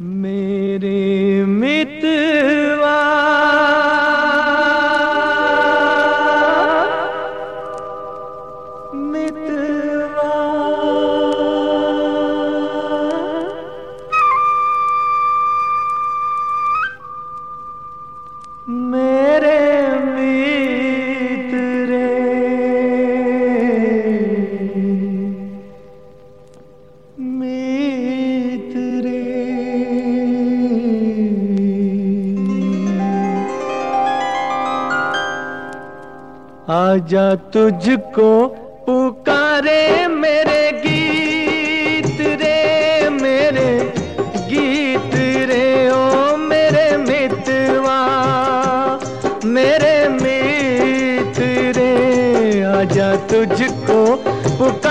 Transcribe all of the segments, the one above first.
मेरे मितवा आजा तुझको पुकारे मेरे गीत रे, मेरे गीत रे, ओ मेरे मितवा मेरे मित रे। आजा तुझको पुकारे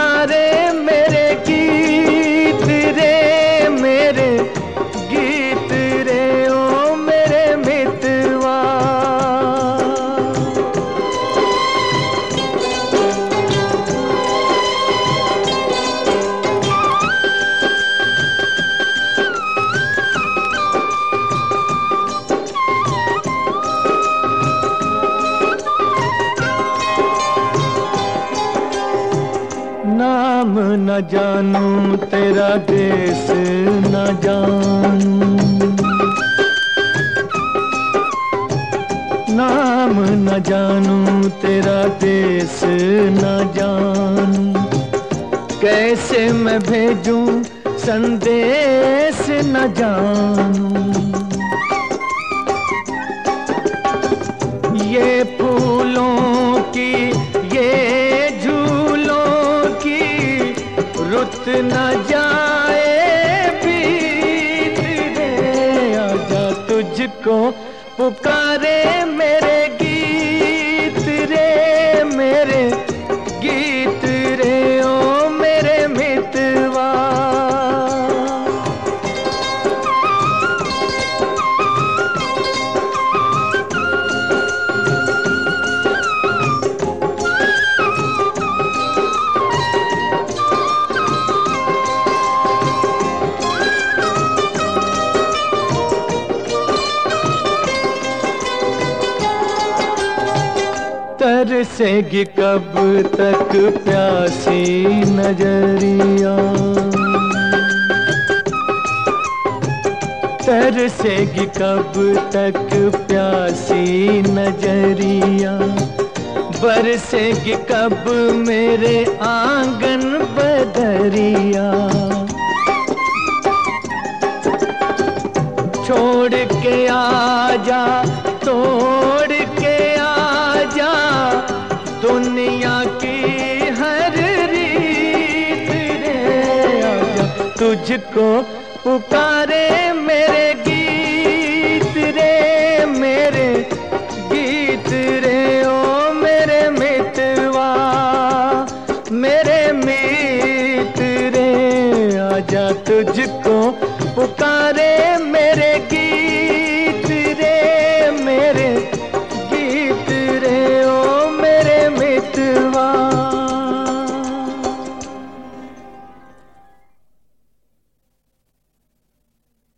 न जानू, तेरा देश न जानू। नाम न जानू, तेरा देश न जानू। कैसे मैं भेजूं, संदेश न जानू। तुझको पुकारे तरसेगी कब तक प्यासी नज़रिया। तरसेगी कब तक प्यासी नज़रिया। बरसेगी कब मेरे आँगन बदरिया। छोड़ के आ जा के तुझको पुकारे मेरे गीत रे, मेरे गीत रे, ओ मेरे मितवा, मेरे मित रे। आजा तुझको पुकारे मेरे